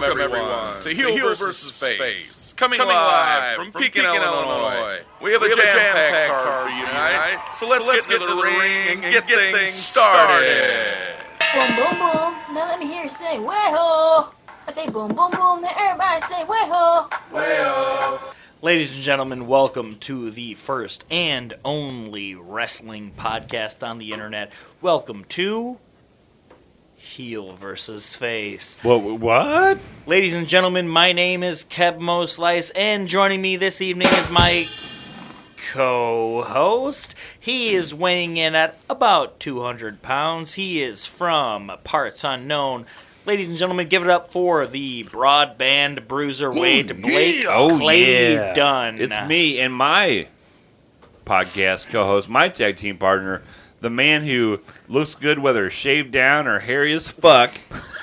Welcome, everyone, to Heel, versus Face. Coming, live from Pekin, Illinois. We have a jam-packed card for you tonight, so let's, get into the ring and get things started. Boom, boom, boom. Now let me hear you say, way-ho. I say boom, boom, boom. Now everybody say, way-ho. Ladies and gentlemen, welcome to the first and only wrestling podcast on the internet. Welcome to Heel versus Face. What? What? Ladies and gentlemen, my name is Kev Mo Slice, and joining me this evening is my co-host. He is weighing in at about 200 pounds. He is from parts unknown. Ladies and gentlemen, give it up for the broadband bruiser Wade Blake Oh Clay yeah. Dunn. It's me and my podcast co-host, my tag team partner, the man who looks good whether shaved down or hairy as fuck.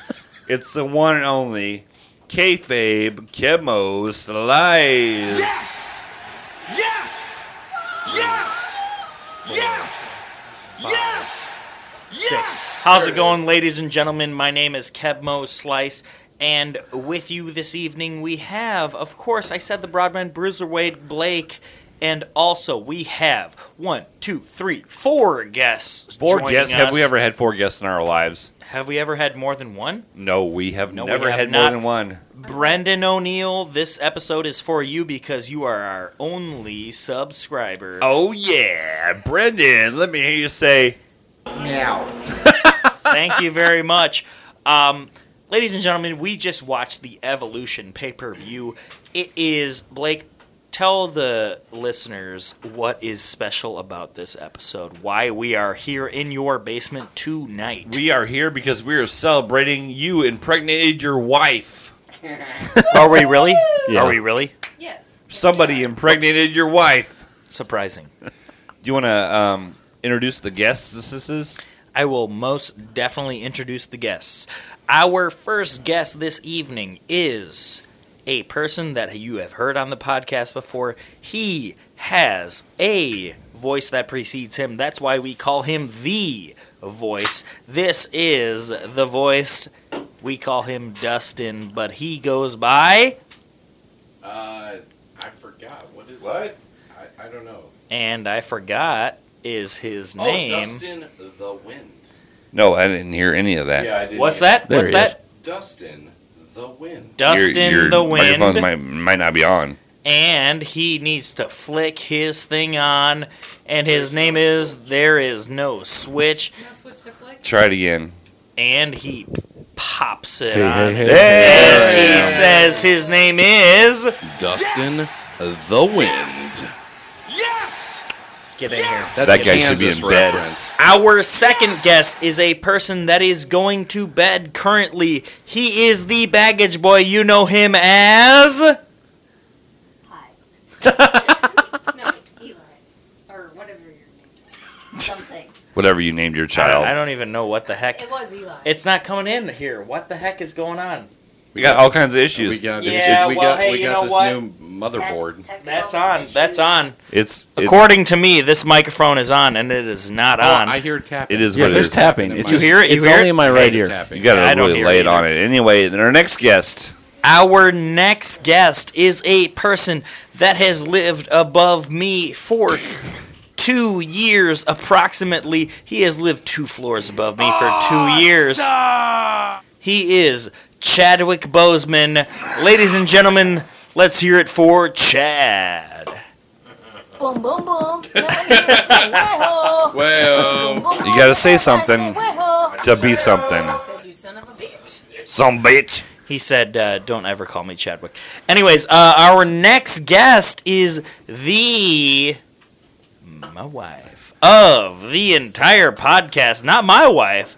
it's the one and only kayfabe Kemo Slice. Yes! Yes! Yes! Yes! Yes! Yes! How's it going, ladies and gentlemen? My name is Kevmo Slice, and with you this evening we have, of course, I said the Broadband Bruiser Wade Blake, and also we have one, two, three, four guests. Four guests. Have we ever had four guests in our lives? Have we ever had more than one? No, we have No, we never have had not. more than one. Brendan O'Neill, this episode is for you because you are our only subscriber. Oh yeah, Brendan. Let me hear you say. Meow. Thank you very much. Um, ladies and gentlemen, we just watched the Evolution pay per view. It is, Blake, tell the listeners what is special about this episode, why we are here in your basement tonight. We are here because we are celebrating you impregnated your wife. are we really? Are we really? Yes. Somebody impregnated your wife. Surprising. Do you want to um, introduce the guests? This is I will most definitely introduce the guests. Our first guest this evening is a person that you have heard on the podcast before. He has a voice that precedes him. That's why we call him the voice. This is the voice. We call him Dustin, but he goes by, Uh, I forgot. What is What? It? I, I don't know. and I forgot is his Oh, name. Dustin the Wind. no, I didn't hear any of that. Yeah, I did. What's that? There What's he that? is. Dustin the Wind. Dustin your, your the microphones Wind. might, might not be on. and he needs to flick his thing on, and his name is There Is No Switch, No switch to flick? Try it again. and he pops it Hey, on. hey, hey. As Hey! he says his name is. Dustin the Wind. Yes! Get in here. That's That a guy should be Kansas in bed. Our second guest is a person that is going to bed currently. He is the baggage boy. You know him as. Hi. no, Eli. Or whatever your name is. Something. Whatever you named your I don't, child. I don't even know what the heck. It was Eli. It's not coming in here. What the heck is going on? We got all kinds of We issues. got, Yeah, we well, got, hey, we got this what? new motherboard. That's on. That's on. It's it, According to me, this microphone is on, and it is not Oh, on. I hear tapping. it is Yeah, what it there's is. tapping. You It's you just, hear it? You It's hear only it? in my right ear. tapping. You got to I don't really lay it it on it. Anyway, then our next guest. Our next guest is a person that has lived above me for two years approximately. He has lived two floors above me for two years. He is Chadwick Boseman. Ladies and gentlemen, let's hear it for Chad. Boom, boom, boom. Now let me hear you say, way-ho. Well, Boom, boom, You gotta say something. To be something. I said, you son of a bitch. Some bitch. He said, uh, "Don't ever call me Chadwick." Anyways, uh, our next guest is the my wife of the entire podcast. Not my wife,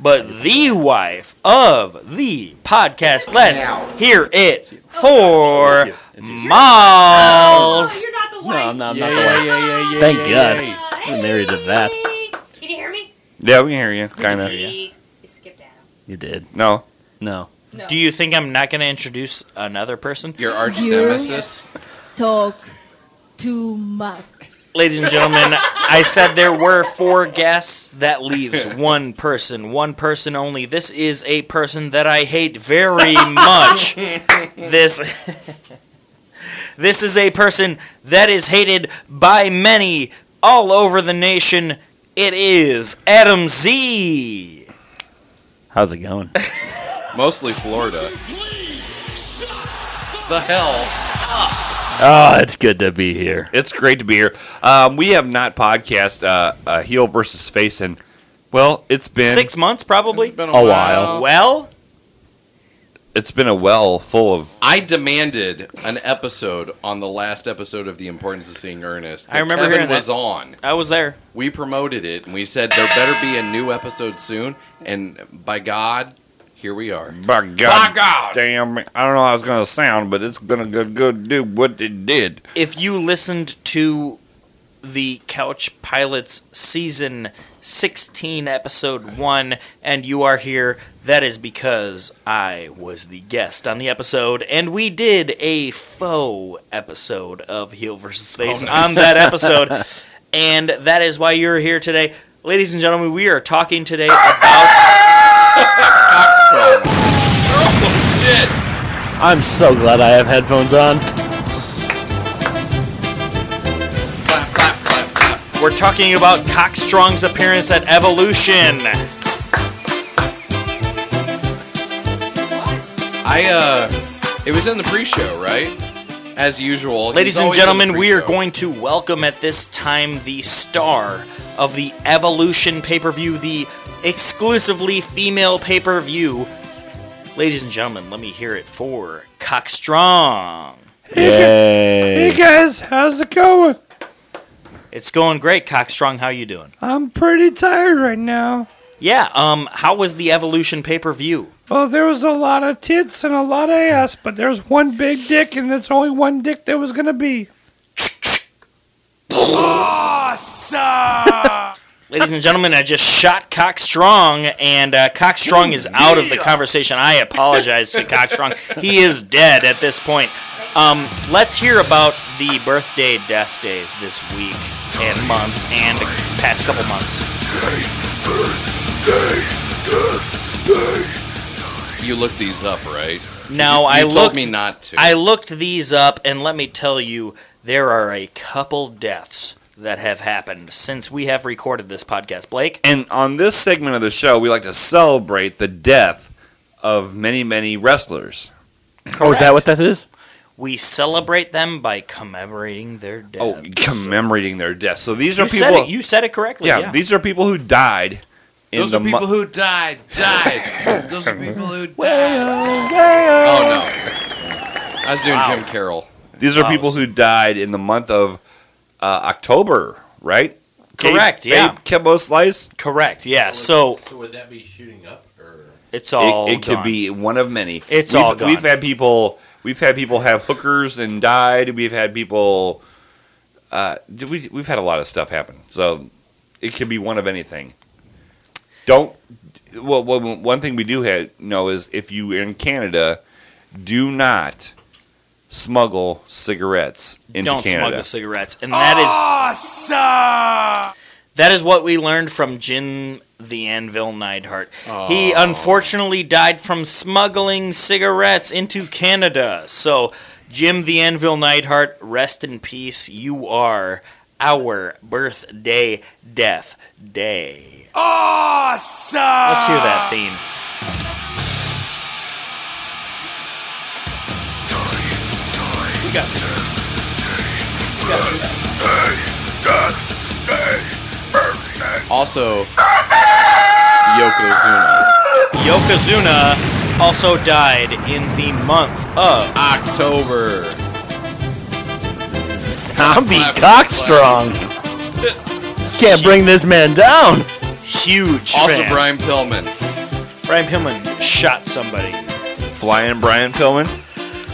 but the wife of the podcast. Let's hear it for Miles. Oh, you're not the No. I'm not, I'm yeah, not the yeah, yeah, yeah, yeah, Thank yeah, God. yeah. I'm married to that. Can you hear me? Yeah, we can hear you. Kind of. You skipped Adam. You did. No. No. No. Do you think I'm not going to introduce another person? Your arch You- nemesis. talk too much. Ladies and gentlemen, I I said there were four guests. That leaves one person, one person only. This is a person that I hate very much. this This is a person that is hated by many all over the nation. It is Adam Z. How's it going? Mostly Florida. The hell? Oh, it's good to be here. It's great to be here. Um, we have not podcast uh, uh, heel versus face, and well, it's been Six months, probably. It's been a, A while. while. Well, it's been a well full of. I demanded an episode on the last episode of The Importance of Seeing Ernest. I remember Kevin hearing that. was on. I was there. We promoted it and we said there better be a new episode soon. And by God, here we are. By God, By God. damn! it. I don't know how it's gonna sound, but it's gonna go, go do what it did. If you listened to the Couch Pilots season 16, episode 1, and you are here, that is because I was the guest on the episode, and we did a faux episode of Heel versus Face Oh, nice. on that episode, and that is why you're here today. Ladies and gentlemen, we are talking today about Cockstrong. Oh, shit. I'm so glad I have headphones on. Clap, clap, clap, clap. we're talking about Cockstrong's appearance at Evolution. I, uh, it was in the pre show, right? As usual. Ladies and always in the gentlemen, we are going to welcome at this time the star of the Evolution pay per view, the exclusively female pay per view. Ladies and gentlemen, let me hear it for Cockstrong. Yay. Hey guys, how's it going? It's going great, Cockstrong. How you doing? I'm pretty tired right now. Yeah. Um. How was the Evolution pay per view? Well, there was a lot of tits and a lot of ass, but there's one big dick, and that's only one dick there was gonna be. Ladies and gentlemen, I just shot Cockstrong, and uh, Cockstrong is out of the conversation. I apologize to Cockstrong. He is dead at this point. Um, let's hear about the birthday death days this week and month and past couple months. You looked these up, right? Now you, I you told looked. me not to. I looked these up, and let me tell you, there are a couple deaths that have happened since we have recorded this podcast. Blake, And on this segment of the show, we like to celebrate the death of many, many wrestlers. Oh, is that what that is? we celebrate them by commemorating their death. Oh, commemorating their death. So these are you people. said it. You said it correctly. yeah, Yeah. these are people who died in Those the are people mo- who died, died. Those are people who died. Oh no. I was doing Wow. Jim Carroll. These are Wow. people who died in the month of uh, October, right? Correct, Gabe- yeah. Gabe Kimbo Slice. Correct. Yeah. So So would that be shooting up or? it's all. it it could be one of many. It's we've, all gone. We've had people. We've had people have hookers and died. We've had people. Uh, we, we've had a lot of stuff happen. So it could be one of anything. Don't. Well, well, one thing we do have, know is if you are in Canada, do not smuggle cigarettes into Don't Canada. smuggle cigarettes, and that is awesome. That is what we learned from Jim the Anvil Neidhart. He unfortunately died from smuggling cigarettes into Canada. So, Jim the Anvil Neidhart, rest in peace. You are our birthday death day. Awesome! Let's hear that theme. Also, Yokozuna. Yokozuna also died in the month of October. Zombie Clap, clap, cockstrong. Just can't bring this man down. huge Also, fan. Brian Pillman. Brian Pillman shot somebody. Flying Brian Pillman.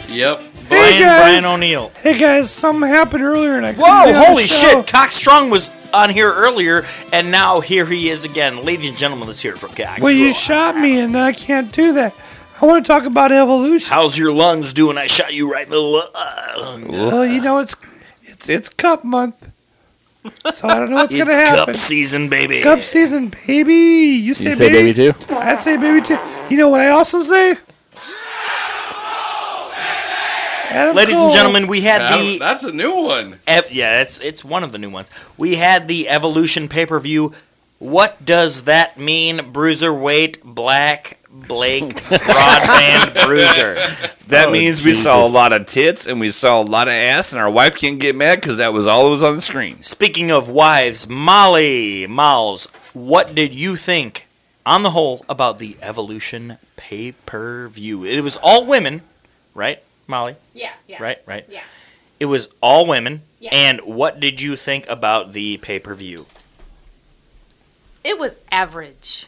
Yep. Brian guys. Brian O'Neill. Hey guys, something happened earlier, and I couldn't Whoa! be the Holy show. shit! Cockstrong was on here earlier, and now here he is again. Ladies and gentlemen, let's hear it from Cock. Well, you shot me, and I can't do that. I want to talk about evolution. How's your lungs doing? I shot you right in the lung. Well, you know it's it's it's cup month. So I don't know what's gonna happen. cup season, baby. Cup season, baby. You say, You say baby too? I say baby too. You know what I also say? Adam Ladies Cole. and gentlemen, we had That- the that's a new one. Ev- yeah, it's it's one of the new ones. We had the Evolution pay per view. What does that mean, Bruiserweight Black Blake Broadband Bruiser? That Oh, means we saw a lot of tits and we saw a lot of ass, and our wife can't get mad because that was all that was on the screen. Speaking of wives, Molly Miles, what did you think, on the whole, about the Evolution pay per view? It was all women, right, Molly? Yeah, yeah. Right, right. Yeah. It was all women. Yeah. And what did you think about the pay per view? It was average.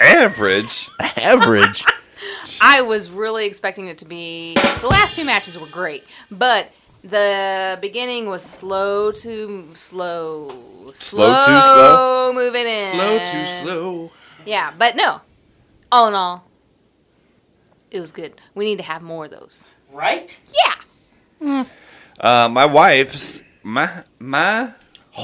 Average. Average. I was really expecting it to be. The last two matches were great, but the beginning was slow to slow. Slow too slow? Moving in. Slow too slow. Yeah, but no. All in all, it was good. We need to have more of those. Right? Yeah. Uh, my wife's my my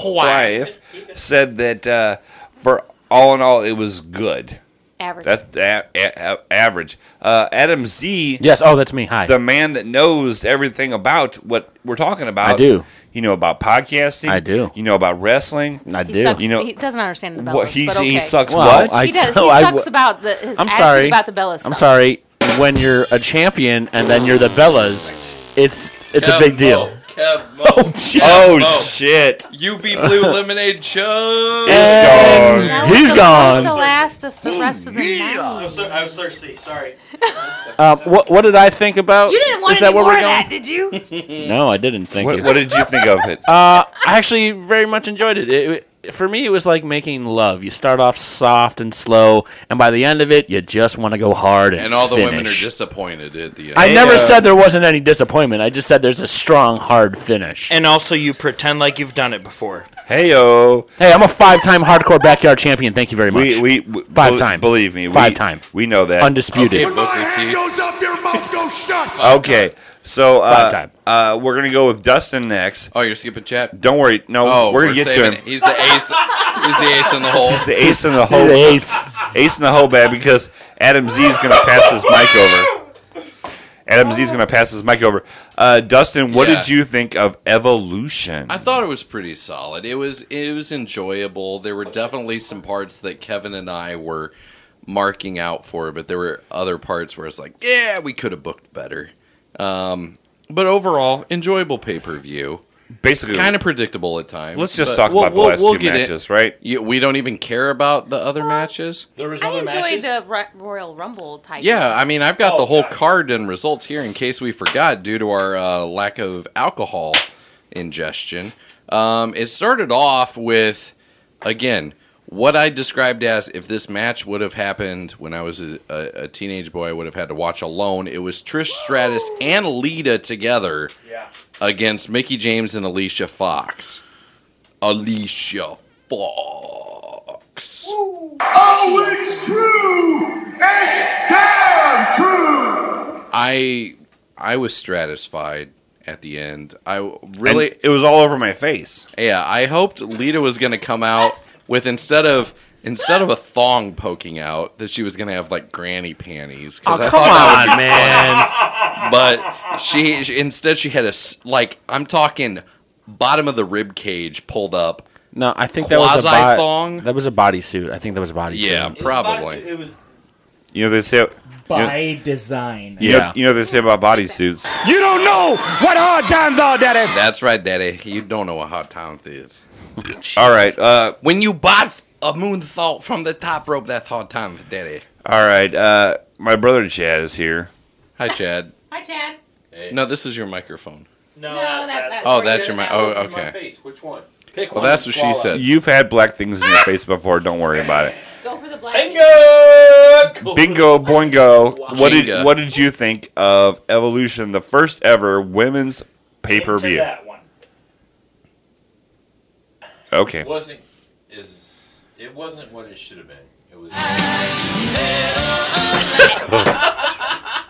wife said that uh, for all in all, it was good. Average. That's a- a- a- average. Uh, Adam Z, yes. Oh, that's me. Hi. the man that knows everything about what we're talking about. I do. You know about podcasting. I do. You know about wrestling. I he do. sucks. You know- he doesn't understand the bellas, What he but okay. he sucks Well, what? I- he does. He so I sucks w- about the. His I'm attitude sorry. about the bellas. I'm sucks. sorry. When you're a champion and then you're the Bellas, it's it's a big deal. Oh, oh shit! UV blue lemonade show. And That he's was gone. supposed to last us the rest of the night. I was thirsty. Sorry. Uh, what what did I think about? You didn't want Is that any where more we're of that, did you? No, I didn't. think. What, you. what did you think of it? Uh, I actually very much enjoyed it. It, it. For me, it was like making love. You start off soft and slow, and by the end of it, you just want to go hard and, And all the finish. women are disappointed at the end. I Hey, never uh, said there wasn't any disappointment. I just said there's a strong, hard finish. And also, you pretend like you've done it before. Hey yo, hey, I'm a five-time hardcore backyard champion. Thank you very much. we we, we Five bel- time. Believe me, Five we, time. We know that. Undisputed. Okay, Booker T. goes up, your mouth goes shut. Okay, so uh, time. uh, we're gonna go with Dustin next. Oh, you're skipping chat. Don't worry, no, Oh, we're gonna get to him. it. He's the ace. He's the ace in the hole. He's the ace in the hole. ace. Ace in the hole, bad because Adam Z is gonna pass his mic over. Adam Z is gonna pass his mic over. Uh, Dustin, what Yeah. did you think of Evolution? I thought it was pretty solid. It was it was enjoyable. There were definitely some parts that Kevin and I were marking out for, but there were other parts where it's like, yeah, we could have booked better. Um, but overall, enjoyable pay per view. Basically, Kind of predictable at times. let's just but talk we'll- about the we'll- last we'll two get it. matches, right? You, we don't even care about the other matches. There was I enjoyed the Ro- Royal Rumble type. Yeah, I mean, I've got Oh, the whole God. card and results here in case we forgot due to our uh, lack of alcohol ingestion. Um, it started off with, again, what I described as if this match would have happened when I was a, a, a teenage boy, I would have had to watch alone. It was Trish Stratus and Lita together Yeah. against Mickie James and Alicia Fox. Alicia Fox. Oh, it's true. It's damn true. I I was stratified at the end. I really And it was all over my face. yeah, I hoped Lita was going to come out with instead of instead of a thong poking out that she was going to have like granny panties Oh, I come thought that would on, be man. but she, she- instead she had a like I'm talking bottom of the rib cage pulled up. No, I think that was a bo- Quasi-thong? That was a bodysuit. I think that was a bodysuit. Yeah, probably. It was You know they say. by design. You know, Yeah. you know they say about bodysuits. You don't know what hard times are, Daddy. That's right, Daddy. You don't know what hard times is. All right, uh, When you bought a moonsault from the top rope, that's hard time, Daddy. all right. Uh, my brother Chad is here. Hi, Chad. Hi, Chad. No, this is your microphone. no, that- that's Oh, that's your mic. Oh, okay. Which one? Pick Well, that's what she said. You've had black things in your face before. Don't worry about it. Go for the black. Bingo, Bingo, boingo. What did what did you think of Evolution, the first ever women's pay per view? That It wasn't is it wasn't what it should have been. It was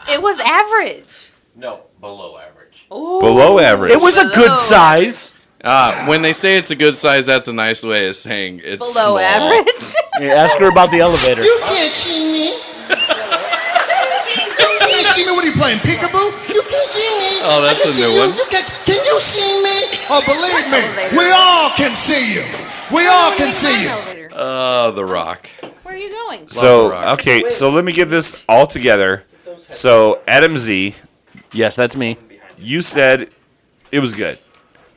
It was average. no below average. Ooh. Below average. It was a good size. Uh, when they say it's a good size, that's a nice way of saying it's Below small. average. Yeah, ask her about the elevator. You can't see me. You can't see me. What are you playing, peekaboo? Oh, that's a new you. one. You can, can you see me? Oh, believe me, we all can see you. We all can see you. Elevator. Uh, The Rock. Where are you going? So okay, so let me get this all together. So Adam Z, Yes, that's me. you said it was good.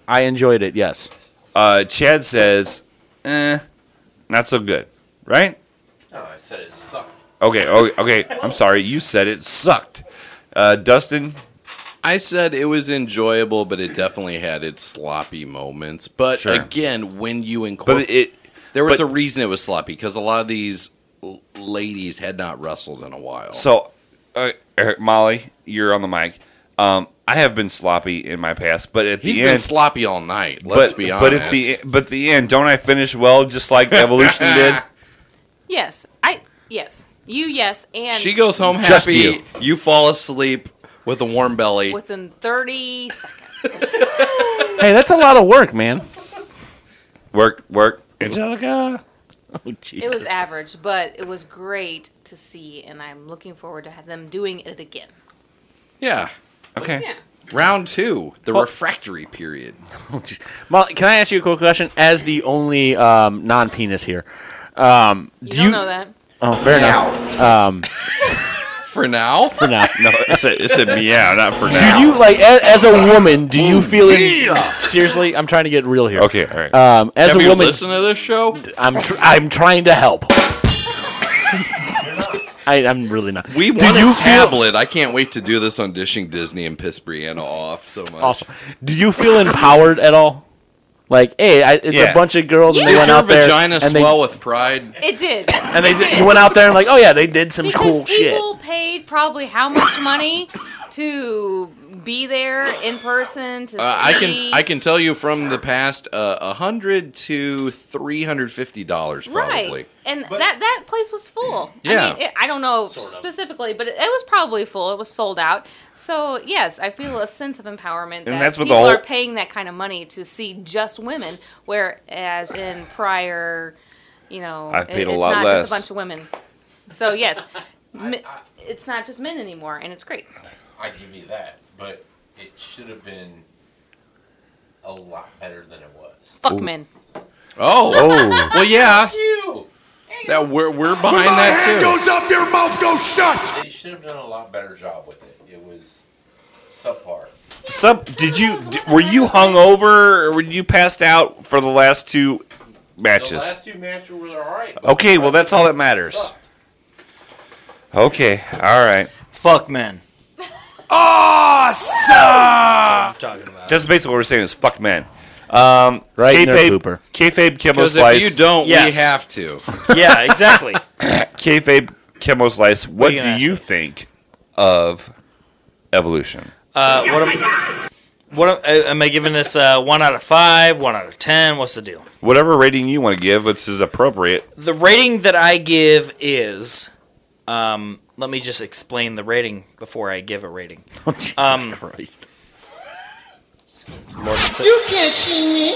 I enjoyed it. Yes. Uh, Chad says, eh, not so good, right? No, I said it sucked. Okay, okay, okay. I'm sorry. You said it sucked. Uh, Dustin, I said it was enjoyable, but it definitely had its sloppy moments. But Sure. again, when you incorporate, but it there was but- a reason it was sloppy because a lot of these l- ladies had not wrestled in a while. So, uh, Eric, Molly, you're on the mic. Um, I have been sloppy in my past, but at He's the been end, sloppy all night. Let's but be honest. but at the but the end, don't I finish well, just like Evolution did? Yes, I yes. You yes, and she goes home Just happy. you. You. fall asleep with a warm belly. within thirty seconds. Hey, that's a lot of work, man. Work, work. Angelica. Oh, It was average, but it was great to see, and I'm looking forward to have them doing it again. yeah. Okay. Yeah. Round two, the Oh. refractory period. Oh, Molly, can I ask you a quick question? As the only um, non-penis here, um, You do don't you? know that. Oh, fair enough. Um, For now, for now. No, it said, it said meow, not for now. Do you like a, as a woman? Do you feel in, seriously? I'm trying to get real here. Okay, all right. Um, as have a you woman, listened to this show? I'm tr- I'm trying to help. I, I'm really not. We Do want you a feel- tablet. I can't wait to do this on dishing Disney and piss Brianna off so much. Awesome. Do you feel empowered at all? Like, hey, I, it's Yeah. a bunch of girls and they Did went your out there vagina and they, swell with pride? It did. and they did, did. you went out there and like, oh yeah, they did some because cool shit. people paid probably how much money to be there in person to Uh, I can I can tell you from the past, uh, a hundred to three hundred fifty dollars probably. Right, and that that place was full. Yeah. I, mean, it, I don't know specifically, but it, it was probably full. It was sold out. So yes, I feel a sense of empowerment that that's what the people whole- are paying that kind of money to see just women, whereas in prior, you know, I've paid it- a it's lot not less. just a bunch of women. So yes, mi- it's not just men anymore, and it's great. I give you that, but it should have been a lot better than it was. Fuck men. Oh, Oh, well, yeah, You. that we're we're behind When my that hand too. goes up, your mouth goes shut. They should have done a lot better job with it. It was subpar. sub. Did you d- were you hung over or were you passed out for the last two matches? The last two matches were all right. Okay, well that's all that matters. sucked. Okay, all right. Fuck men. Awesome. I'm talking about. That's basically what we're saying is fuck men. Um, Right in their kayfabe, pooper. kayfabe, chemo Because slice. if you don't, we have to. Yeah, exactly. kayfabe, chemo slice. What you do gonna ask you me? think of evolution? Uh, what am, what am, uh, am I giving this? Uh, one out of five, one out of ten. What's the deal? Whatever rating you want to give, which is appropriate. The rating that I give is. Um, let me just explain the rating before I give a rating. Oh, Jesus Um, Christ. Lord, so- You can't see me.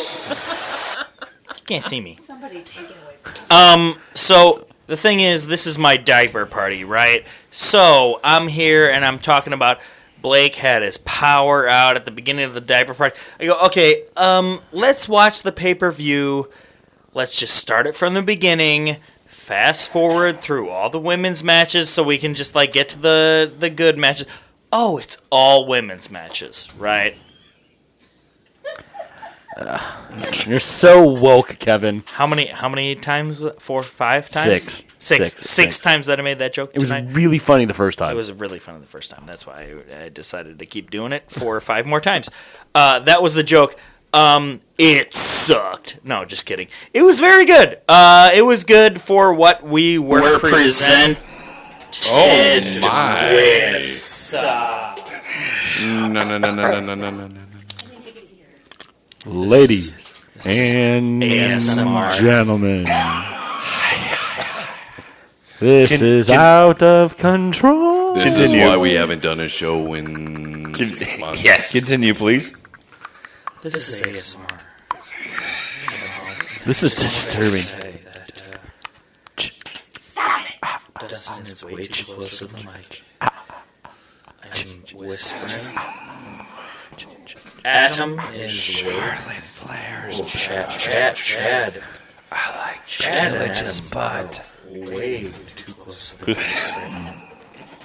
you can't see me. Somebody take it away. Um, so the thing is, this is my diaper party, right? So I'm here and I'm talking about Blake had his power out at the beginning of the diaper party. I go, okay, um, let's watch the pay per view. Let's just start it from the beginning. Fast forward through all the women's matches so we can just like get to the the good matches. Oh, it's all women's matches, right? You're so woke, Kevin. How many how many times? Four, five times? Six. Six. Six. Six times that I made that joke It was really funny the first time. It was really funny the first time. That's why I, I decided to keep doing it four or five more times. Uh, that was the joke. Um, it sucked. No, just kidding. It was very good. Uh, it was good for what we were, presented. Oh my! No no no no no no no no no. Ladies and ASMR. gentlemen. This Can- is can- out of control. This Continue. is why we haven't done a show in six months. Yeah, continue, please. This is ASMR. This is disturbing. Stop it! Dustin is way too close to the mic. I'm whispering. Atom is Charlotte Flair's. Oh, Chad, Chad, Chad. I like Chad and Chillage's butt. Way too close to the mic right.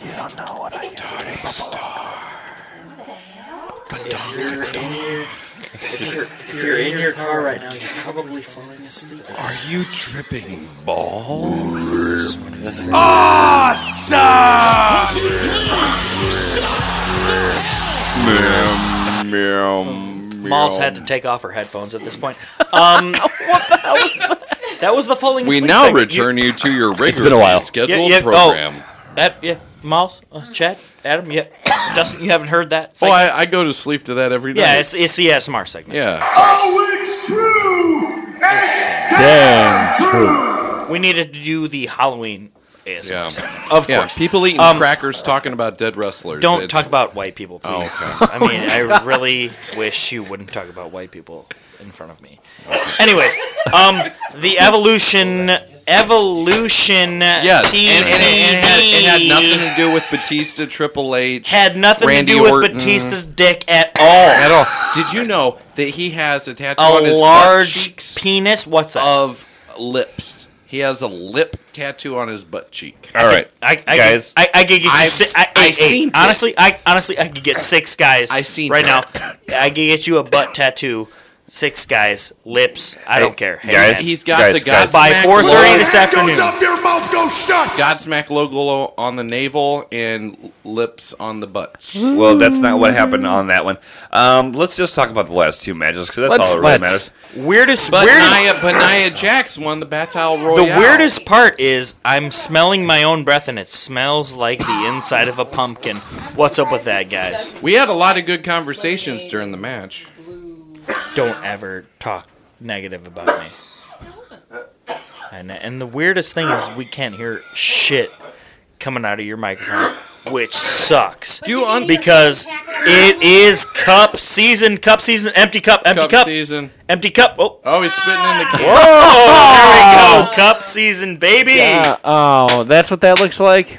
You don't know what I Tony Star. If you're in your, if you're, if you're in your car right now, you're probably falling asleep. Are you tripping balls? Meow, meow, Malls had to take off her headphones at this point. Um, what the hell was that? That was the falling We asleep now segment. Return you to your been a regularly while. scheduled Yeah, yeah, oh. program. That yeah, Miles, uh, Chad, Adam, yeah, Dustin, you haven't heard that? Oh. I, I go to sleep to that every night. yeah, it's it's the ASMR segment. yeah. Oh, it's true! It's Damn true. We needed to do the Halloween ASMR Yeah. segment, of Yeah, course. people eating Um, crackers talking about dead wrestlers. Don't It's- talk about white people, please. Oh, I mean, I really wish you wouldn't talk about white people in front of me. Anyways, um, the evolution, evolution. Yes, and, and, and it, had, it had nothing to do with Batista, Triple H. had nothing Randy to do with Orton. Batista's dick at all. at all. Did you know that he has a tattoo on A his butt large cheeks penis. What's that? of lips? He has a lip tattoo on his butt cheek. All right, I, I guys. I, I could get you. I've Si- s- I, I hey, hey, seen it. honestly, I honestly I could get six guys. I seen right it. now. I could get you a butt tattoo. Six guys, lips. I don't care. Hey, guys, man. He's got Guys, the guys. by Godsmack 4:30 logo, this Hand afternoon. goes up, your mouth goes shut! Godsmack logo on the navel and lips on the butt. Well, that's not what happened on that one. Um, let's just talk about the last two matches because that's Let's- all that really let's. matters. weirdest. But weirdest Nia, but Nia Jax won the Battle Royale. the weirdest part is I'm smelling my own breath and it smells like the inside of a pumpkin. What's up with that, guys? We had a lot of good conversations during the match. Don't ever talk negative about me. And, and the weirdest thing is we can't hear shit coming out of your microphone, which sucks. Do you un- because it is cup season, cup season, empty cup, empty Cup cup, season. empty cup. Oh, Oh, he's spitting in the can. there we go, cup season, baby. Uh, oh, that's what that looks like.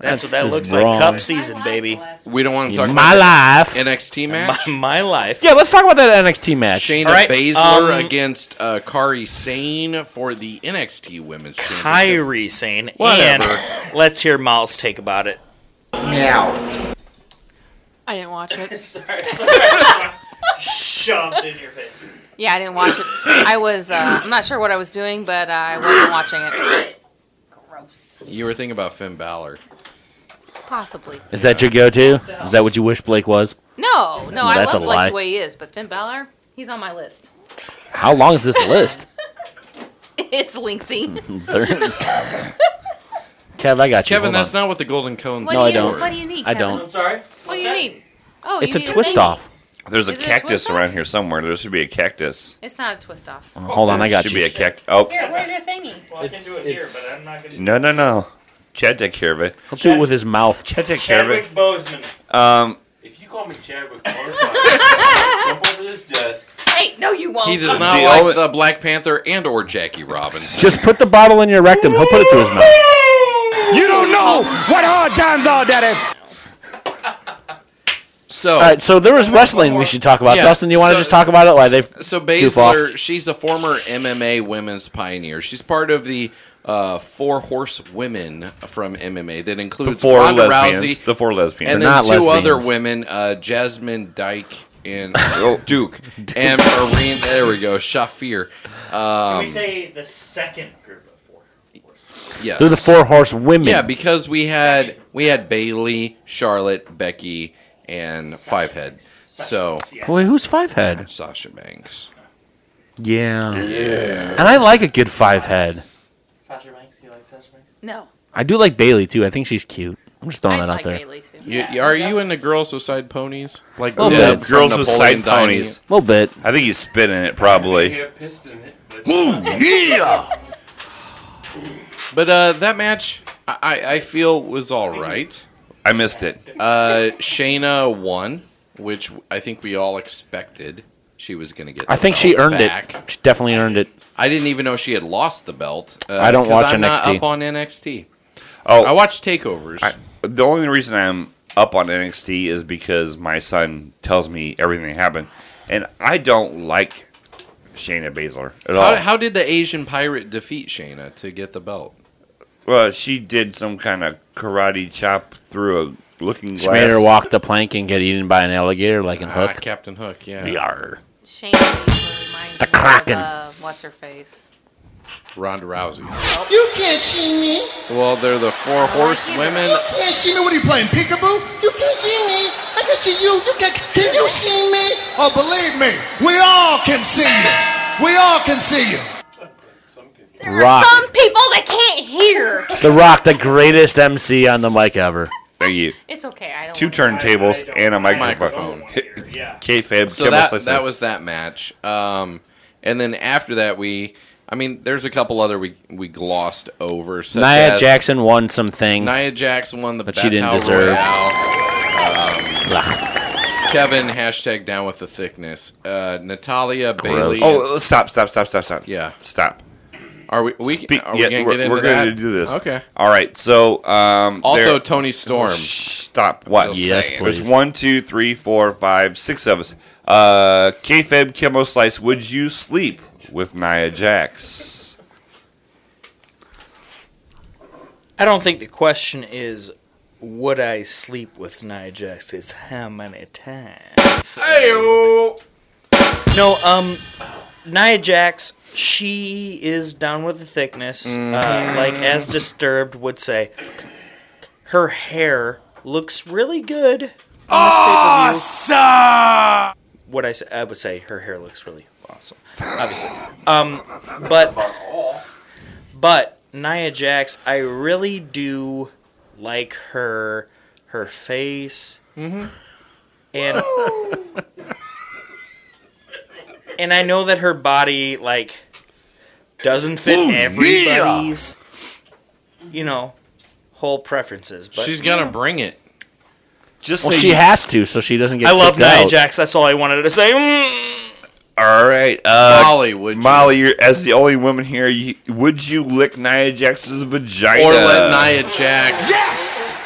That's what that just looks wrong. like, cup season, baby. We don't want to talk My about life. the NXT match. my life. Yeah, let's talk about that NXT match. Shayna All right, Baszler um, against uh, Kari Sane for the NXT Women's Championship. Kairi Sane. Whatever. And let's hear Miles' take about it. Meow. I didn't watch it. Shoved in your face. Yeah, I didn't watch it. I was. Uh, I'm not sure what I was doing, but I wasn't watching it. Gross. You were thinking about Finn Balor. Possibly. Is that your go-to? Is that what you wish Blake was? No, no. I That's love a Blake lie. the way he is, but Finn Balor, he's on my list. How long is this list? It's lengthy. Kev, I got you. Kevin, Hold that's on. not what the Golden Cones What No, I you, don't. What do you need? I Kevin? don't. I'm sorry? What do you need? Oh, It's you a need twist thingy. off. There's a Is it a cactus twist off? around here somewhere. There should be a cactus. It's not a twist off. Oh, hold on, I got should you. be a cactus. Oh, Here, where's your thingy? Well, I can do it here, but I'm not going to no, no, no. Chad take care of it. He'll do it with his mouth. Chad take care of it. Boseman. Um, If you call me Chadwick one more time, jump over this desk. Hey, no, you won't. He does not The like only- the Black Panther and or Jackie Robinson. Just put the bottle in your rectum. He'll put it to his mouth. You don't know what hard times are, Daddy. so, All right, so there was wrestling we should talk about. Yeah, Dustin, you want to so- just talk about it? Why they've so goof off. Baszler, she's a former MMA women's pioneer. She's part of the uh, four horse women from MMA that the includes four Ronda lesbians. Rousey The four lesbians. and They're then not two other women, uh, Jasmine Dyke and oh, Duke and Marine. There we go, Shafir. Can Um, we say the second group of four? yes. they're the four horse women. Yeah, because we had we had Bayley, Charlotte, Becky, and Fivehead. So Boy, who's five head? Sasha Banks. Yeah. yeah. And I like a good five head. Sasha Banks. You like Sasha Banks? No. I do like Bayley too. I think she's cute. I'm just throwing I that out like there. Bayley too. You, you- are you into girls with side ponies? Like Little the- bit. Girls with side Dynamite? ponies. A little bit. I think he's spitting it He probably. had pissed in it, but it's Yeah. But uh, that match, I, I I feel was all right. I missed it. Uh, Shayna won, which I think we all expected. she was going to get. I the think she belt earned back. it. She definitely earned it. I didn't even know she had lost the belt. Uh, I don't watch I'm not up on NXT. Oh, I watch takeovers. I, the only reason I'm up on NXT is because my son tells me everything that happened, and I don't like Shayna Baszler at all. how, how did the Asian pirate defeat Shayna to get the belt? well, she did some kind of karate chop through a looking glass. She made her walk the plank and get eaten by an alligator like in Ah, Hook. Captain Hook. Yeah. Yarr. Shane reminds The Kraken. Uh, what's her face? Ronda Rousey. You can't see me. Well, they're the four horsewomen. You can't see me. What are you playing, peekaboo? You can't see me. I can see you. You can. Can you see me? Oh, believe me, we all can see you. We all can see you. There Rock. are some people that can't hear. The Rock, the greatest MC on the mic ever. Thank you. It's okay. I don't. Two turntables and a Microphone. microphone. Kayfabe. So that that was that match. Um, and then after that, we. I mean, there's a couple other we we glossed over. Such Nia as Jackson won something. Nia Jackson won the That she didn't deserve. Royale. Ugh. Kevin hashtag down with the thickness. Uh, Natalia Bailey. Oh, stop! Stop! Stop! Stop! Stop! Yeah. Stop. Are we? we Speak- are we yeah, gonna we're, get into we're going to do this. Okay. All right. So, um, Also, there- Toni Storm. Shh, stop. What? Yes, saying. There's one, two, three, four, five, six of us. Uh, Kayfabe, Kimbo Slice. Would you sleep with Nia Jax? I don't think the question is would I sleep with Nia Jax? It's how many times. No, um, Nia Jax, she is down with the thickness. Uh, like as Disturbed would say, her hair looks really good. Pay-per-view. What I I would say her hair looks really awesome. Obviously, um, but but Nia Jax, I really do like her her face. Mm-hmm. And and I know that her body like doesn't fit Ooh, everybody's you know whole preferences. But She's gonna bring it. Just Well, say she you- has to, so she doesn't get. I love kicked Nia out. Jax. That's all I wanted to say. Mm. All right, uh, Molly, would you? Molly, you're, as the only woman here, you, would you lick Nia Jax's vagina? Or let Nia Jax. Yes.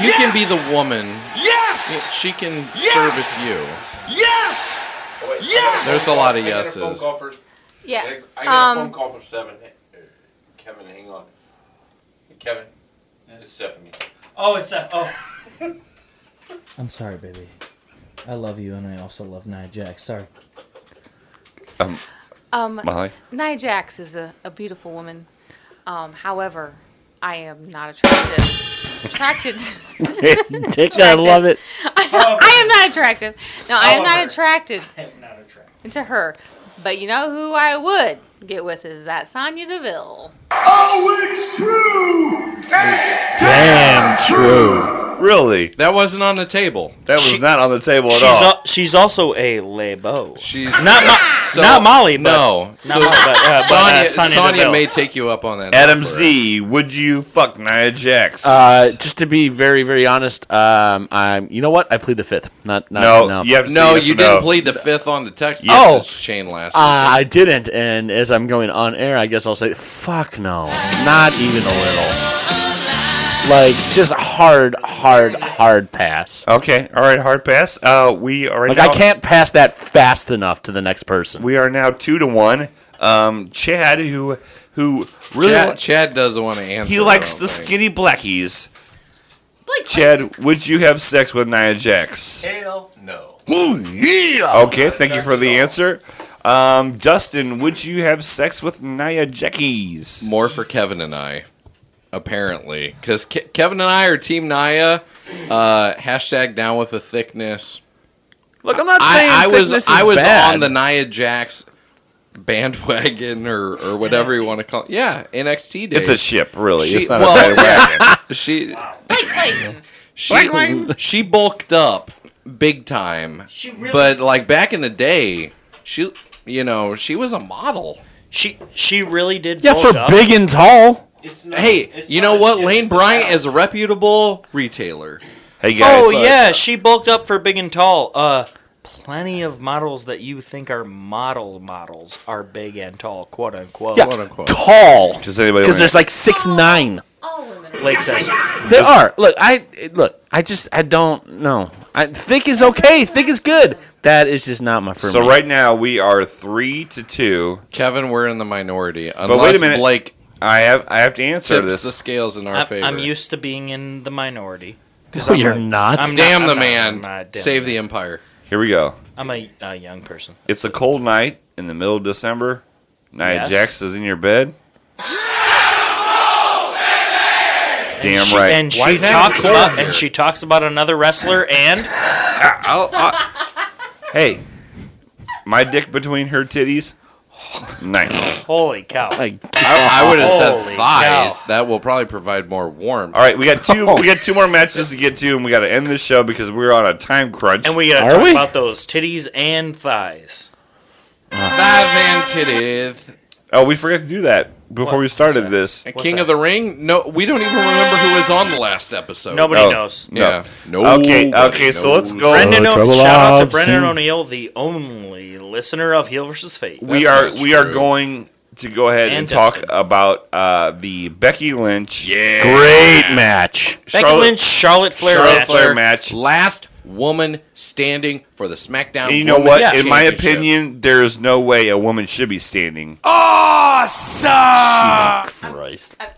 You can be the woman. Yes. She can Yes! service you. Yes. Yes. There's a lot of I got a phone yeses. call for- Yeah. I got a- I got a Um, phone call for Steven. uh, Kevin, hang on. Kevin, it's Stephanie. Oh, it's that. Oh. I'm sorry, baby. I love you, and I also love Nia Jax. Sorry. Um, Um, Molly? Nia Jax is a, a beautiful woman. Um, however, I am not attractive. attracted. Dick, I love it. I, I am not attractive. No, I am not However. attracted Not attractive. to her. But you know who I would get with is that Sonya Deville. Oh, it's true. It's Damn true. Really? That wasn't on the table. That was not on the table at She's all. al- she's also a lebo. She's Not Mo- So- not Molly, but no. not So Molly, but, uh, but, uh, Sonya Sonya Deville. may take you up on that. Adam offer. Z, would you fuck Nia Jax? Uh, just to be very, very honest, um, I'm. You know what? I plead the fifth. Not, not no, no. you have to No, yes you or didn't no. plead the fifth on the text Oh. message chain last Uh, week. I didn't, and as I'm going on air, I guess I'll say, "Fuck no, not even a little." Like just hard, hard, hard pass. Okay, all right, hard pass. Uh, we are Like now, I can't pass that fast enough to the next person. We are now two to one. Um, Chad, who who really Chad, li- Chad doesn't want to answer. he likes the think. skinny blackies. Blake Chad, would you have sex with Nia Jax? Hell no. Ooh, yeah. Okay, thank you for the answer. Um, Dustin, would you have sex with Nia Jax? More for Kevin and I, apparently, because Ke- Kevin and I are Team Naya. Uh, hashtag down with the thickness. Look, I'm not saying I, I was thickness is I was bad. on the Nia Jax bandwagon or, or whatever you want to call it. Yeah, NXT days. It's a ship, really. She- it's not well, a bandwagon. She Blake Clayton. she she bulked up big time. She really, But like back in the day, she you know she was a model. She she really did. yeah, for up. big and tall. Hey, you know what? Lane Bryant is a reputable retailer. Hey guys, Oh yeah, she bulked up for big and tall. Uh, plenty of models that you think are model models are big and tall, quote unquote. Yeah, Quote, unquote. tall. Does anybody Because there's like six nine. All women are Blake says, They are. Look, I look. I just I don't know. I thick is okay. Thick is good. That is just not my for So me. right now we are three to two. Kevin, we're in the minority. Unless But wait a minute. Blake I have I have to answer tips this. the scales in our I'm, favor. I'm used to being in the minority. No, you're not. I'm Damn not- the I'm man. I'm not- damn Save the the man. empire. Here we go. I'm a, a young person. It's a cold night in the middle of December. Nia Yes. Jax is in your bed. Damn she, right. And Why she talks about here? and she talks about another wrestler and I'll- I'll- hey, my dick between her titties. Nice. holy cow. Like, I, I would have said Holy thighs. cow. That will probably provide more warmth. All right, we got two. We got two more matches to get to, and we got to end this show because we're on a time crunch. And we gotta Are talk we? about those titties and thighs. Thighs and titties. oh, we forgot to do that before What? we started this. And King that? of the Ring? No, we don't even remember who was on the last episode. Nobody Oh. knows. Yeah. No. No. Okay, okay, so let's go. Brendan, Oh, o- shout out to Brendan. O'Neill, the only listener of Heel versus Face. we are not we are going to go ahead and, And talk about uh, the Becky Lynch. Yeah. great match. Becky Charlotte- Lynch, Charlotte Flair Charlotte match. Flair match. Last woman standing for the SmackDown. And you know Women's what? In my opinion, there is no way a woman should be standing. Christ. I,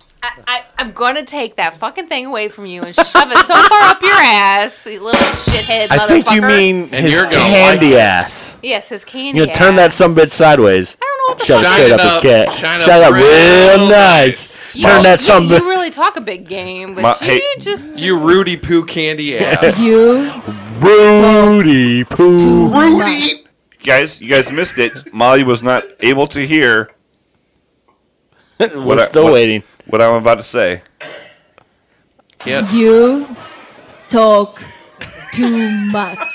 I, I'm gonna take that fucking thing away from you and shove it so far up your ass, you little shithead motherfucker. I think you mean And his you're gonna candy like ass. yes, his candy. You know, turn that some bitch sideways. I don't know what the Shove it Shine straight it up, up, his cat. shine Shine up up real real nice. You, Turn that you, some bitch. you really talk a big game, but Ma- you hey, just, just You Rudy Poo candy ass. You Rudy Poo. Rudy. Guys, you guys missed it. Molly was not able to hear We're I- still what- waiting. what I'm about to say. Yeah. you talk too much.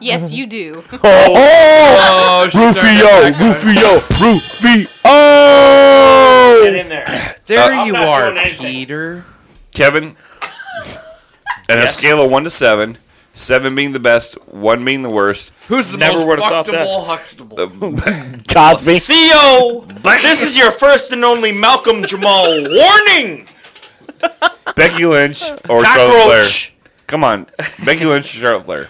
yes, you do. Oh, Oh, she Rufio, it back on. Rufio, Rufio. Oh! Get in there. There Uh, you are. Peter. Kevin, at a scale of one to seven, seven being the best, one being the worst. Who's the Never most would've fuckable Huxtable? Cosby. Theo, this is your first and only Malcolm Jamal warning. Becky Lynch or Charlotte Flair? Come on, Becky Lynch or Charlotte Flair?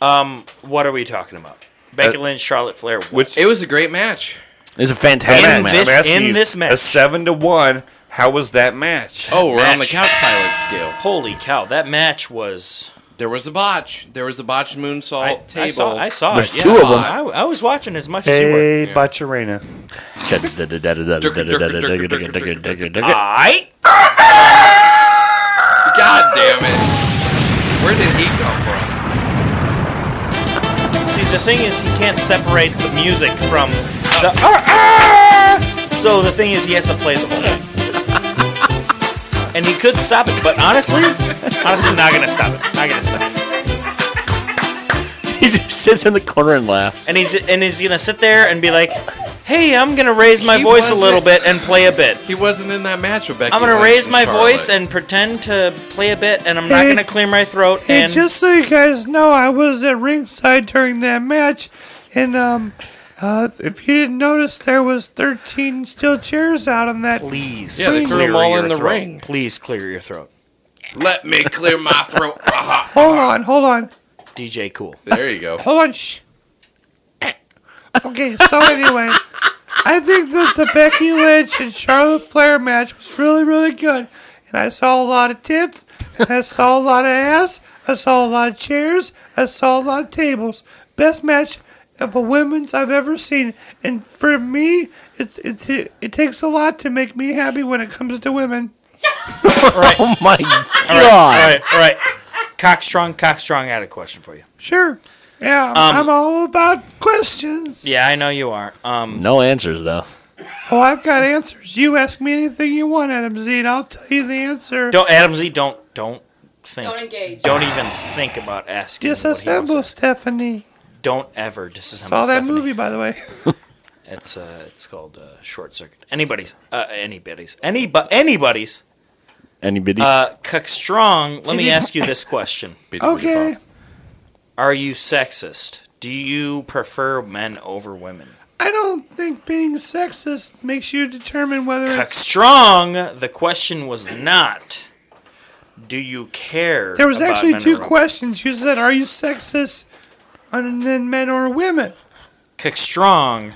Um, what are we talking about? Becky Uh, Lynch, Charlotte Flair. Which It was a great match. It's a fantastic In match. this- I'm asking in you, this match. a seven to one. How was that match? Oh, we're on the Match. Couch Pilot scale. Holy cow, that match was. There was a botch. There was a botched moonsault I, table. I saw. I saw There's it. yeah. two of them. I, I was watching as much as you were. Hey, Bacharena. I. God damn it! Where did he come from? The thing is, he can't separate the music from the. Ah, ah! So the thing is, he has to play the whole thing. And he could stop it, but honestly, honestly, not gonna stop it. Not gonna stop it. He just sits in the corner and laughs. And he's and he's gonna sit there and be like, "Hey, I'm gonna raise my He voice a little bit and play a bit. He wasn't in that match with Becky. I'm gonna Lynch raise my Charlotte. voice and pretend to play a bit, and I'm not Hey, gonna clear my throat." Hey, And just so you guys know, I was at ringside during that match, and um, uh, if you didn't notice, there was 13 steel chairs out on that. please, Yeah, they threw clear them all in the throat. ring. Please clear your throat, Let me clear my throat. Aha. Hold on, hold on, DJ Cool. There you go. hold on. Shh. Okay, so anyway, I think that the Becky Lynch and Charlotte Flair match was really, really good, and I saw a lot of tits, and I saw a lot of ass, I saw a lot of chairs, I saw a lot of tables. Best match of a women's I've ever seen, and for me, it's it's it, it takes a lot to make me happy when it comes to women. Oh my All right, god. all right, all right. Cockstrong, Cockstrong, I had a question for you. Sure, yeah, Um, I'm all about questions. Yeah, I know you are. Um, No answers though. Oh, I've got answers. You ask me anything you want, Adam Z, and I'll tell you the answer. don't Adam Z, don't don't think, Don't engage. don't even think about asking. what he wants Disassemble, to- Stephanie. Don't ever disassemble. Saw that Stephanie. movie, by the way. It's uh, it's called uh, Short Circuit. Anybody's, uh, anybody's, any but anybody's. Any biddies? Uh, Cockstrong, let me ask you this question. Okay. Are you sexist? Do you prefer men over women? I don't think being sexist makes you determine whether Cut it's. strong. The question was not. Do you care? There was about actually men two women? questions. You said, "Are you sexist?" And then men or women. Kick strong.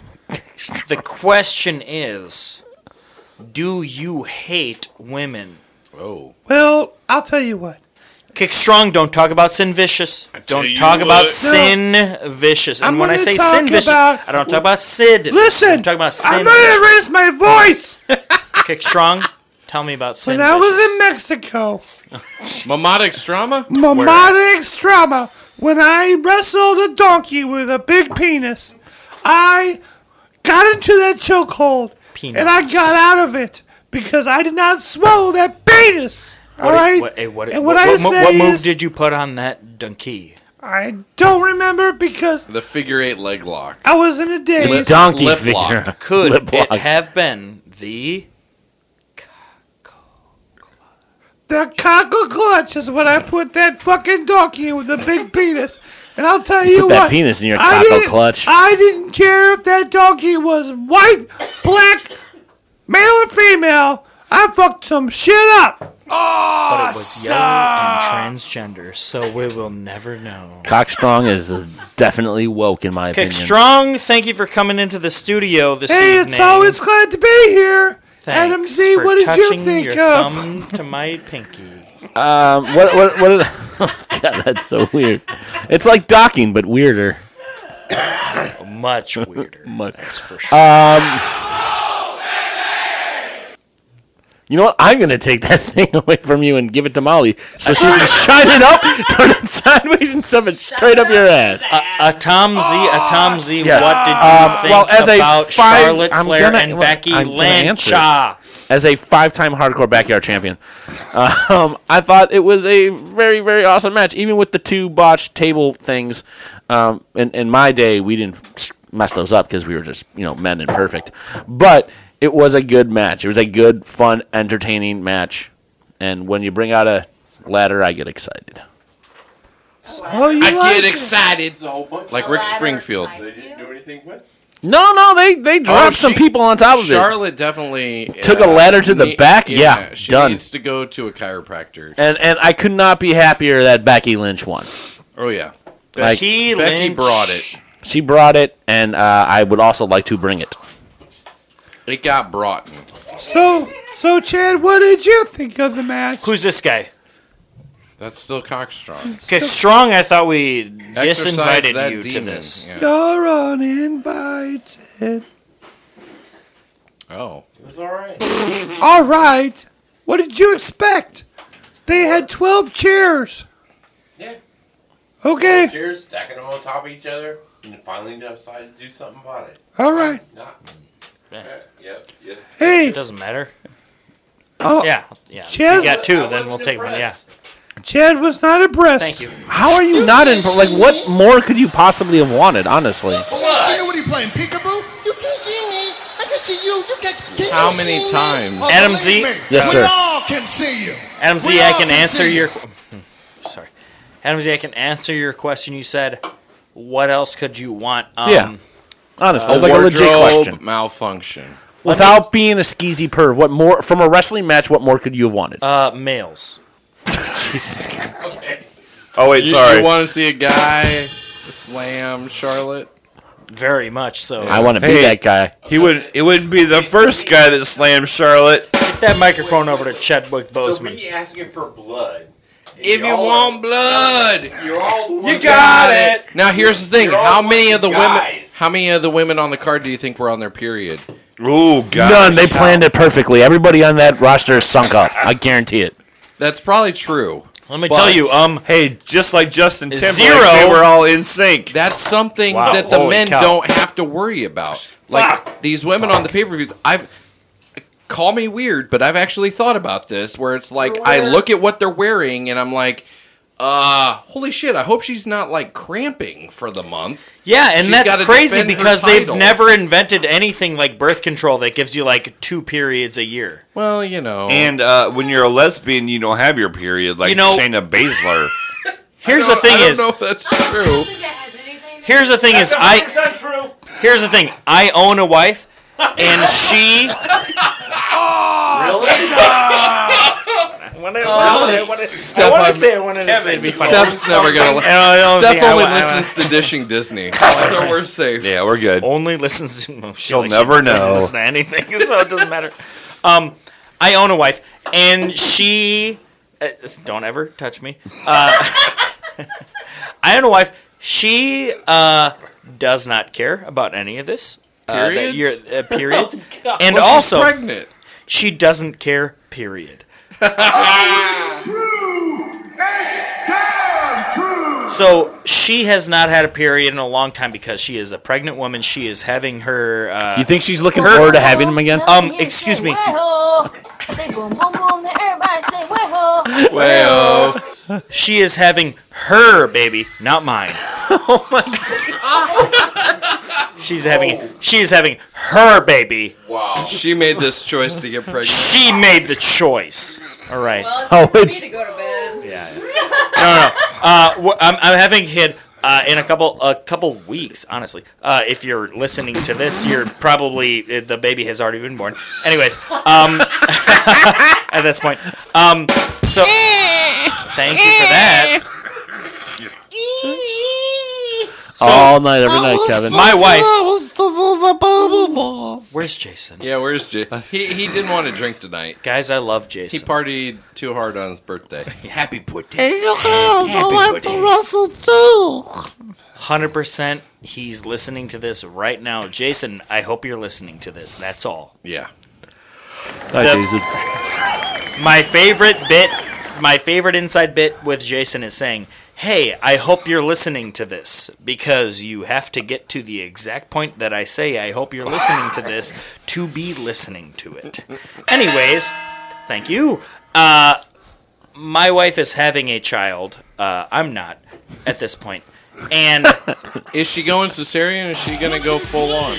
the question is, do you hate women? Oh. Well, I'll tell you what. Kick strong. Don't talk about sin vicious. Don't you talk about what. sin vicious. And I'm when I say sin vicious, about- I don't talk about Sid. Listen, I'm talking about sin. I'm gonna raise my voice. Kick strong. Tell me about sin. When I was in Mexico, Mamotic trauma? Mamotic trauma. When I wrestled a donkey with a big penis, I got into that chokehold and I got out of it because I did not swallow that penis. All What, hey, what, eh, and what, what, I what, say what move is, did you put on that donkey? I don't remember because The figure eight leg lock. I was in a daze. Donkey lip figure. lock. Could Lip it lock. have been the cocko clutch. The cockle clutch is when I put that fucking donkey in with the big penis. And I'll tell you, Put that penis in your I cockle didn't- clutch. I didn't care if that donkey was white, black, male or female. I fucked some shit up. Oh, but it was yellow and transgender, so we will never know. Cockstrong is uh, definitely woke in my Kick opinion. strong. Thank you for coming into the studio this Hey, evening. it's always glad to be here. Thanks Adam Z, for what did you touching think your of? Thumb to my pinky. Um, what what what? Did, oh God, that's so weird. It's like docking, but weirder. Much weirder. Much. That's for sure. Um, you know what? I'm gonna take that thing away from you and give it to Molly, so she can shine it up, turn it sideways, and shove it straight up your ass. a Tom Z, a Tom Z. Yes. What did you Um, think well, as a about five- Charlotte I'm Flair gonna- and well, Becky I'm gonna answer Lynch? As a five-time hardcore backyard champion, um, I thought it was a very, very awesome match. Even with the two botched table things, um, in, in my day, we didn't mess those up because we were just you know men and perfect. But it was a good match. It was a good, fun, entertaining match. And when you bring out a ladder, I get excited. Oh, you I like get it. excited. It's a. Like Rick Springfield. They didn't do anything with. No, no, they they dropped some she- people on top of it. Charlotte definitely Took a ladder to the ne- back? Yeah, she done. needs to go to a chiropractor. And and I could not be happier that Becky Lynch won. Oh yeah, Like- Becky Becky Lynch brought it. She brought it, and uh, I would also like to bring it. It got brought. So, so Chad, what did you think of the match? Who's this guy? That's still cockstrong. Okay, strong. I thought we Exercise disinvited that you to demon. this. Yeah. You're uninvited. Oh, It was all right. All right. What did you expect? They had 12 chairs. Yeah. Okay. Chairs, stacking them on top of each other, and finally decided to do something about it. All right. Not. Yeah. Yep. Yep. Hey. It doesn't matter. Oh, Yeah, yeah. If Chaz- you got two, then we'll wasn't take one. Yeah. Chad was not impressed. Thank you. How are you not in? Like, what more could you possibly have wanted? Honestly, See you, what are you playing, peekaboo? You can't see me. I can see you. You can. can How you many see me? times? Oh, Adam believe Z? me, Yes, we sir. all can see you. Adam We Z, I all can answer see your. you. Sorry, Adam Z, I can answer your question. You said, "What else could you want?" Um, Yeah. honestly, a like a legit wardrobe question. malfunction. Without being a skeezy perv, what more from a wrestling match? What more could you have wanted? Uh, males. Oh wait, You, sorry. you want to see a guy slam Charlotte? Very much so. I want to be that guy. he would. It wouldn't be the first guy that slammed Charlotte. Get that microphone over to Chadwick Boseman. So Boseman. we asking for blood. If you want are- blood, you're all you got it. Now here's the thing: You're how many of the fucking women? How many of the women on the card do you think were on their period? Ooh, God. None. They planned it perfectly. Everybody on that roster is sunk up. I guarantee it. That's probably true. Let me But- tell you, um, Hey, just like Justin Timberlake, Zero. they were all in sync. That's something Wow, that the holy men cow. don't have to worry about. Like these women on the pay per views, I've call me weird, but I've actually thought about this. Where it's like I look at what they're wearing and I'm like, uh, holy shit! I hope she's not like cramping for the month. yeah, and She's that's crazy because they've never invented anything like birth control that gives you like two periods a year. Well, you know, And uh, when you're a lesbian, you don't have your period like You know- Shayna Baszler. Here's the don't- thing I don't is, know if that's true. here's the thing is, I true. here's the thing. I own a wife, and she. Steph, I'm- say it. When it'd be funny. Steph's never gonna. I don't Steph only wa- listens to Dishing Disney, so we're safe. Yeah, we're good. only listens to. Well, She'll like never she doesn't know. Listen to anything, so it doesn't matter. Um, I own a wife, and she. Uh, don't ever touch me. Uh, I own a wife. She uh, does not care about any of this. Uh, that Periods? you're- uh, periods. and Well, she's also, pregnant. she doesn't care. Period. So she has not had a period in a long time because she is a pregnant woman. She is having her. Uh, You think she's looking forward to having him again? Um, me hear you excuse me. Wayo. she is having her baby, not mine. oh my god. She's having. She is having her baby. Wow. She made this choice to get pregnant. She made the choice. All right. Well, it's Oh, time for me it's- to go to bed. Yeah. No, no. no. Uh, I'm, I'm having a kid uh, in a couple a couple weeks. Honestly, uh, if you're listening to this, you're probably uh, the baby has already been born. Anyways, um, at this point, um, so thank you for that. So, All night, every night, Kevin. my wife. Where's Jason? Yeah, where's Jason? Uh, he he didn't want to drink tonight. Guys, I love Jason. He partied too hard on his birthday. Happy birthday. Hey, you guys, I like the Russell too. Hundred percent. He's listening to this right now. Jason, I hope you're listening to this. That's all. Yeah. Hi, The- Jason. My favorite bit, my favorite inside bit with Jason is saying, "Hey, I hope you're listening to this because you have to get to the exact point that I say. I hope you're listening to this to be listening to it." Anyways, thank you. Uh, my wife is having a child. Uh, I'm not at this point. and Is she going cesarean? Or is she gonna go full on?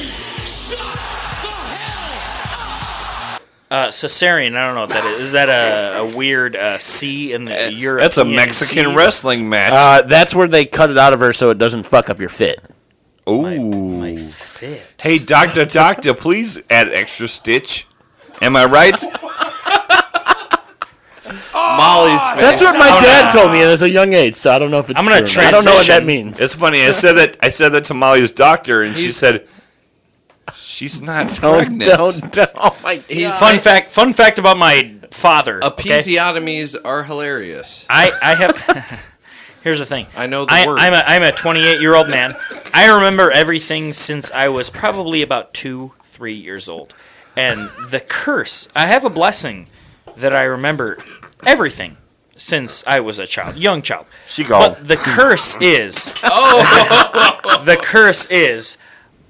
Uh, cesarean. I don't know what that is. Is that a, a weird uh, C in the European? That's a Mexican seas? wrestling match. Uh, that's where they cut it out of her so it doesn't fuck up your fit. Ooh. My fit. Hey, doctor, doctor, please add extra stitch. Am I right? Molly's face. That's what my dad told me as a young age, so I don't know if it's I'm gonna true. I don't know what that means. It's funny. I said that. I said that to Molly's doctor, and she said, "She's not Don't, pregnant." don't, don't. Oh my god. He's Fun fact. Fun fact about my father. okay? Episiotomies are hilarious. I I have. Here's the thing. I know the I, word. I'm a I'm a 28 year old man. I remember everything since I was probably about two three years old, and the curse. I have a blessing that I remember everything since I was a child, young child. She gone. But the curse is. Oh. the curse is.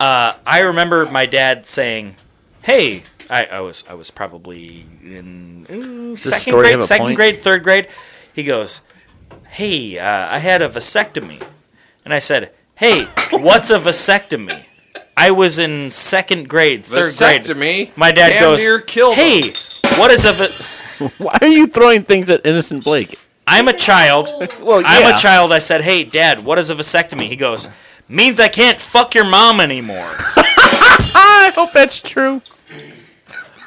Uh, I remember my dad saying, "Hey." I, I was I was probably in Does this second grade, second point? grade, third grade. He goes, "Hey, uh, I had a vasectomy," and I said, "Hey, what's a vasectomy?" I was in second grade, third grade. Vasectomy. My dad Damn goes, near killed him. "Hey, what is a?" Va- Why are you throwing things at innocent Blake? I'm a child. Well, I'm a child. I said, "Hey, Dad, what is a vasectomy?" He goes, "Means I can't fuck your mom anymore." I hope that's true.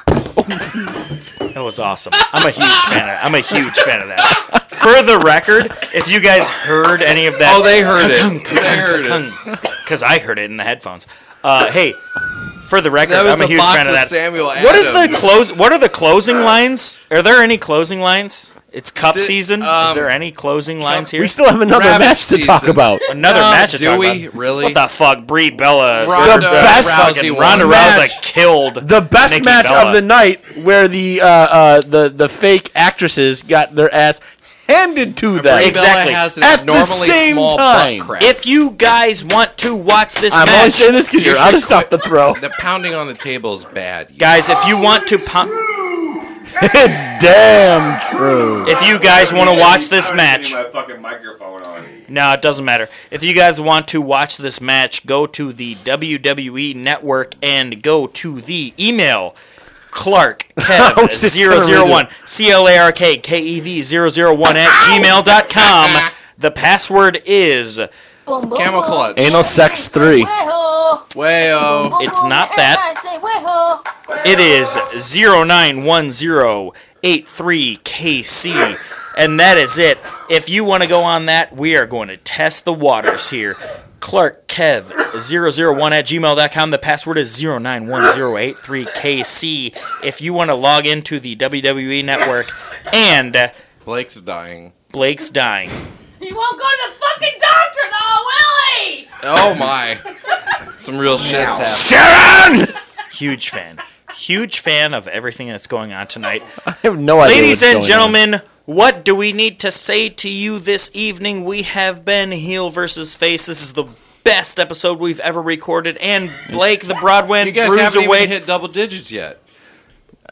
That was awesome. I'm a huge fan. Of, I'm a huge fan of that. For the record, if you guys heard any of that, Oh, they heard it. They heard it. because I heard it in the headphones. Uh, hey, for the record, That was I'm a a huge box fan of of that. Samuel What is the close? What are the closing lines? Are there any closing lines? It's cup The- season. Is um, there any closing lines here? We still have another Rabbit match to talk season. about. Another No, match to do talk we? about. Really? What the fuck? Brie Bella, Ronda The best- Rousey won. Ronda Match. Rousey killed The best Nikki match Bella. of the night, where the uh, uh, the the fake actresses got their ass handed to them. Brie Exactly. Bella has an At the abnormally same small time. butt crack. If you guys want to watch this I'm match, only saying this because You you're out of stuff to throw. the pounding on the table is bad. You- guys, if you want to, pu- it's damn true. if you guys want to watch this match, My fucking microphone on. no, it doesn't matter. If you guys want to watch this match, go to the WWE Network and go to the email. Clark I Kev was just gonna read 001 C L A R K K E V 001 at gmail.com. The password is Boom, boom, Camel clutch. Anal sex three. Way-ho. Wayo. It's not that. Everybody say way-ho. It is 091083KC. And that is it. If you want to go on that, we are going to test the waters here. Clark Kev 001 at gmail.com. The password is 091083KC. If you want to log into the WWE network and Blake's dying. Blake's dying. He won't go to the fucking doctor though, will he? Oh my. Some real shit's happening. Sharon! Huge fan. Huge fan of everything that's going on tonight. I have no idea. Ladies what's and going on. gentlemen, what do we need to say to you this evening? We have been heel versus face. This is the best episode we've ever recorded. And Blake, the Broadway You guys haven't even Bruiserweight. hit double digits yet.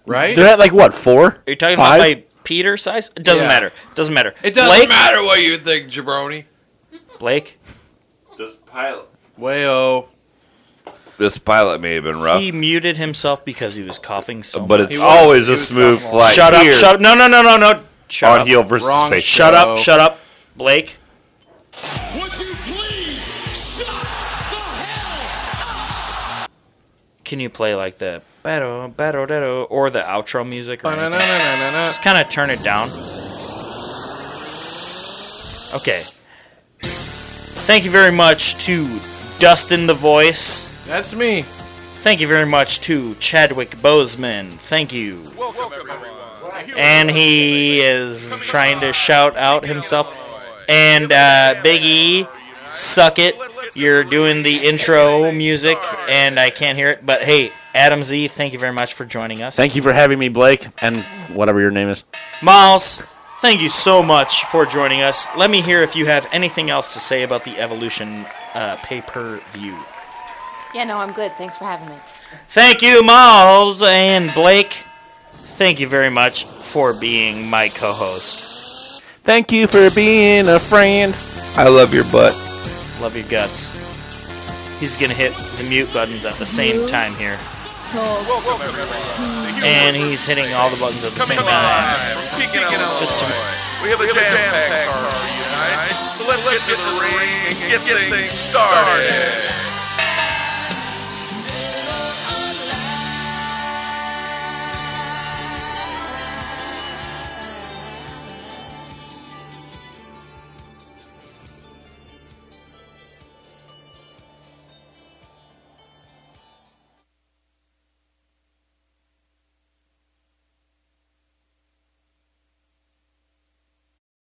Right? they're at like what four? Are you talking Five? about my Peter size? It doesn't Yeah. matter. Doesn't matter. It doesn't Blake, matter what you think, jabroni. Blake, This pilot. Wayo. This pilot may have been rough, he muted himself because he was coughing so but much. it's He was- always he a was smooth talking flight. Shut up, here shut up. No, no, no, no, no. Shut on up. heel versus Wrong face. shit. Shut up, Show. shut up. Blake, Would you please can you play like the battle, battle, battle, or the outro music or anything? Just kind of turn it down. Okay. Thank you very much to Dustin the Voice. That's me. Thank you very much to Chadwick Boseman. Thank you. Welcome, everyone. And he is trying to shout out himself. And uh, Big E, suck it. You're doing the intro music, and I can't hear it. But hey, Adam Z, thank you very much for joining us. Thank you for having me, Blake, and whatever your name is. Miles, thank you so much for joining us. Let me hear if you have anything else to say about the Evolution uh, pay per view. Yeah, no, I'm good. Thanks for having me. Thank you, Miles and Blake. Thank you very much for being my co host. Thank you for being a friend. I love your butt. Love your guts. He's gonna hit the mute buttons at the same time here. Welcome, everyone. to Heel And he's hitting all the buttons at the same time. live from Pekin, Illinois. Just to- we have a jam-packed card for you. So let's get to the ring and get things started.